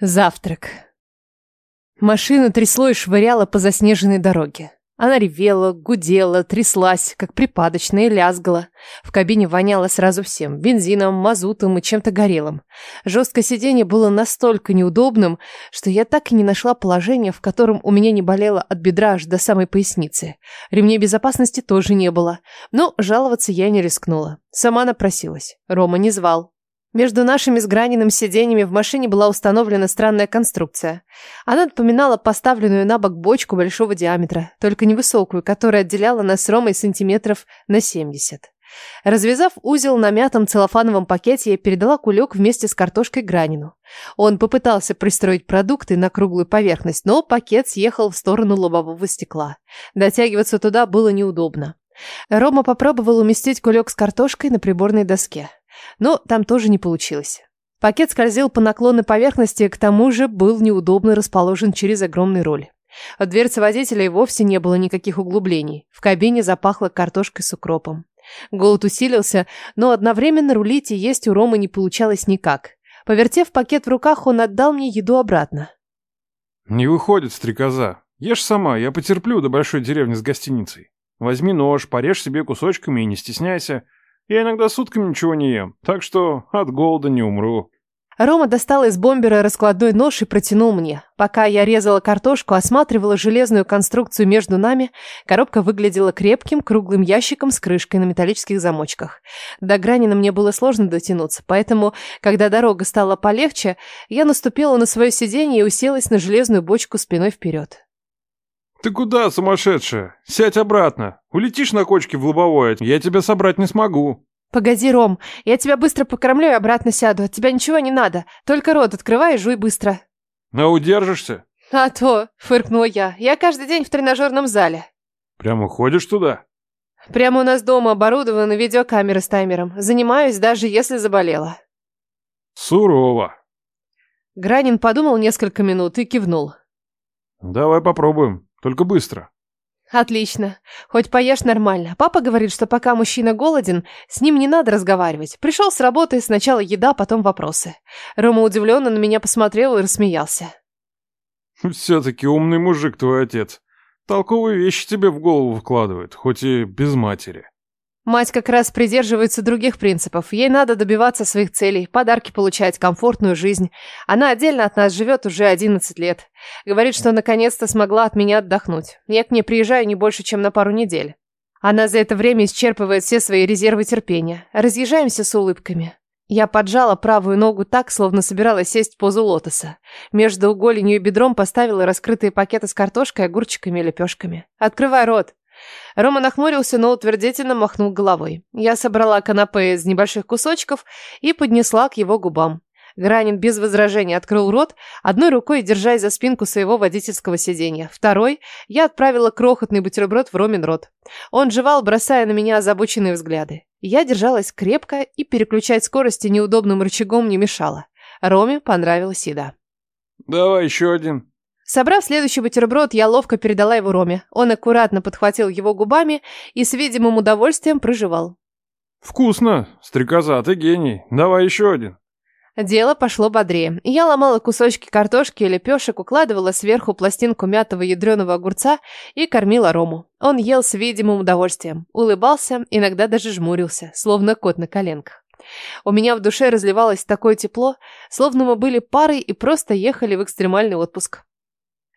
Завтрак. Машину трясло и швыряло по заснеженной дороге. Она ревела, гудела, тряслась, как припадочная, лязгала. В кабине воняло сразу всем – бензином, мазутом и чем-то горелым. Жесткое сиденье было настолько неудобным, что я так и не нашла положения, в котором у меня не болело от бедра аж до самой поясницы. Ремней безопасности тоже не было. Но жаловаться я не рискнула. Сама напросилась. Рома не звал. Между нашими с Граниным сиденьями в машине была установлена странная конструкция. Она напоминала поставленную на бок бочку большого диаметра, только невысокую, которая отделяла нас с Ромой сантиметров на 70. Развязав узел на мятом целлофановом пакете, я передала кулек вместе с картошкой Гранину. Он попытался пристроить продукты на круглую поверхность, но пакет съехал в сторону лобового стекла. Дотягиваться туда было неудобно. Рома попробовал уместить кулек с картошкой на приборной доске. Но там тоже не получилось. Пакет скользил по наклонной поверхности, к тому же был неудобно расположен через огромный руль. От дверцы водителя и вовсе не было никаких углублений. В кабине запахло картошкой с укропом. Голод усилился, но одновременно рулить и есть у Ромы не получалось никак. Повертев пакет в руках, он отдал мне еду обратно. «Не выходит, стрекоза. Ешь сама, я потерплю до большой деревни с гостиницей. Возьми нож, порежь себе кусочками и не стесняйся. Я иногда сутками ничего не ем, так что от голода не умру. Рома достал из бомбера раскладной нож и протянул мне. Пока я резала картошку, осматривала железную конструкцию между нами, коробка выглядела крепким, круглым ящиком с крышкой на металлических замочках. До Гранина мне было сложно дотянуться, поэтому, когда дорога стала полегче, я наступила на свое сиденье и уселась на железную бочку спиной вперед. «Ты куда, сумасшедшая? Сядь обратно. Улетишь на кочке в лобовое, я тебя собрать не смогу». «Погоди, Ром, я тебя быстро покормлю и обратно сяду. От тебя ничего не надо. Только рот открывай и жуй быстро». «А удержишься?» «А то», — фыркнула я, — «я каждый день в тренажерном зале». «Прямо ходишь туда?» «Прямо у нас дома оборудованы видеокамеры с таймером. Занимаюсь, даже если заболела». «Сурово». Гранин подумал несколько минут и кивнул. «Давай попробуем. Только быстро. Отлично. Хоть поешь нормально. Папа говорит, что пока мужчина голоден, с ним не надо разговаривать. Пришел с работы, сначала еда, потом вопросы. Рома удивленно на меня посмотрел и рассмеялся. Все-таки умный мужик твой отец. Толковые вещи тебе в голову вкладывает, хоть и без матери. Мать как раз придерживается других принципов. Ей надо добиваться своих целей, подарки получать, комфортную жизнь. Она отдельно от нас живет уже 11 лет. Говорит, что наконец-то смогла от меня отдохнуть. Я к ней приезжаю не больше, чем на пару недель. Она за это время исчерпывает все свои резервы терпения. Разъезжаемся с улыбками. Я поджала правую ногу так, словно собиралась сесть в позу лотоса. Между голенью и бедром поставила раскрытые пакеты с картошкой, огурчиками и лепешками. «Открывай рот!» Рома нахмурился, но утвердительно махнул головой. Я собрала канапе из небольших кусочков и поднесла к его губам. Гранин без возражений открыл рот, одной рукой держась за спинку своего водительского сиденья. Второй я отправила крохотный бутерброд в Ромин рот. Он жевал, бросая на меня озабоченные взгляды. Я держалась крепко и переключать скорости неудобным рычагом не мешало. Роме понравилась еда. «Давай еще один», Собрав следующий бутерброд, я ловко передала его Роме. Он аккуратно подхватил его губами и с видимым удовольствием проживал. «Вкусно! Стрекоза, ты гений! Давай еще один!» Дело пошло бодрее. Я ломала кусочки картошки и лепешек, укладывала сверху пластинку мятого ядреного огурца и кормила Рому. Он ел с видимым удовольствием, улыбался, иногда даже жмурился, словно кот на коленках. У меня в душе разливалось такое тепло, словно мы были парой и просто ехали в экстремальный отпуск.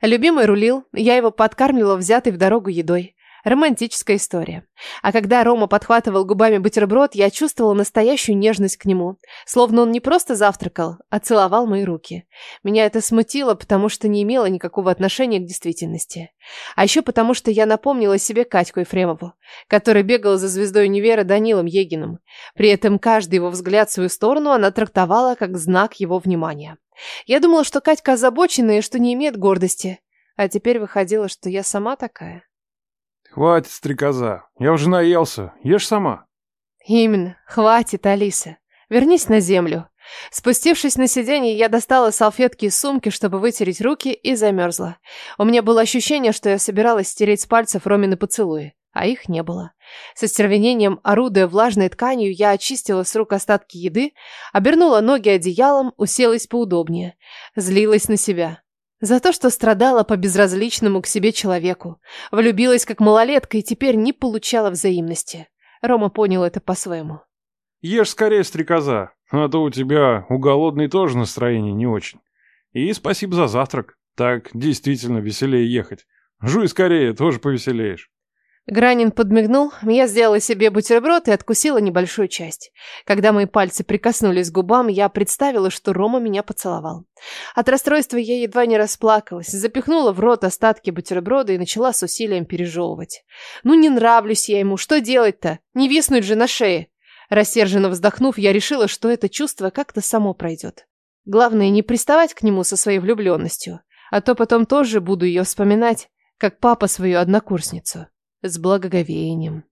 Любимый рулил, я его подкармливала взятой в дорогу едой. Романтическая история. А когда Рома подхватывал губами бутерброд, я чувствовала настоящую нежность к нему. Словно он не просто завтракал, а целовал мои руки. Меня это смутило, потому что не имело никакого отношения к действительности. А еще потому, что я напомнила себе Катьку Ефремову, которая бегала за звездой универа Данилом Егиным. При этом каждый его взгляд в свою сторону она трактовала как знак его внимания. Я думала, что Катька озабоченная и что не имеет гордости. А теперь выходило, что я сама такая. «Хватит, стрекоза. Я уже наелся. Ешь сама». «Именно. Хватит, Алиса. Вернись на землю». Спустившись на сиденье, я достала салфетки из сумки, чтобы вытереть руки, и замерзла. У меня было ощущение, что я собиралась стереть с пальцев Ромины поцелуи. а их не было. Со стервенением, орудуя влажной тканью, я очистила с рук остатки еды, обернула ноги одеялом, уселась поудобнее. Злилась на себя. За то, что страдала по безразличному к себе человеку. Влюбилась как малолетка и теперь не получала взаимности. Рома понял это по-своему. Ешь скорее, стрекоза, а то у тебя у голодной тоже настроение не очень. И спасибо за завтрак. Так действительно веселее ехать. Жуй скорее, тоже повеселеешь. Гранин подмигнул, я сделала себе бутерброд и откусила небольшую часть. Когда мои пальцы прикоснулись к губам, я представила, что Рома меня поцеловал. От расстройства я едва не расплакалась, запихнула в рот остатки бутерброда и начала с усилием пережевывать. Ну не нравлюсь я ему, что делать-то? Не виснуть же на шее. Рассерженно вздохнув, я решила, что это чувство как-то само пройдет. Главное, не приставать к нему со своей влюбленностью, а то потом тоже буду ее вспоминать, как папа свою однокурсницу с благоговением.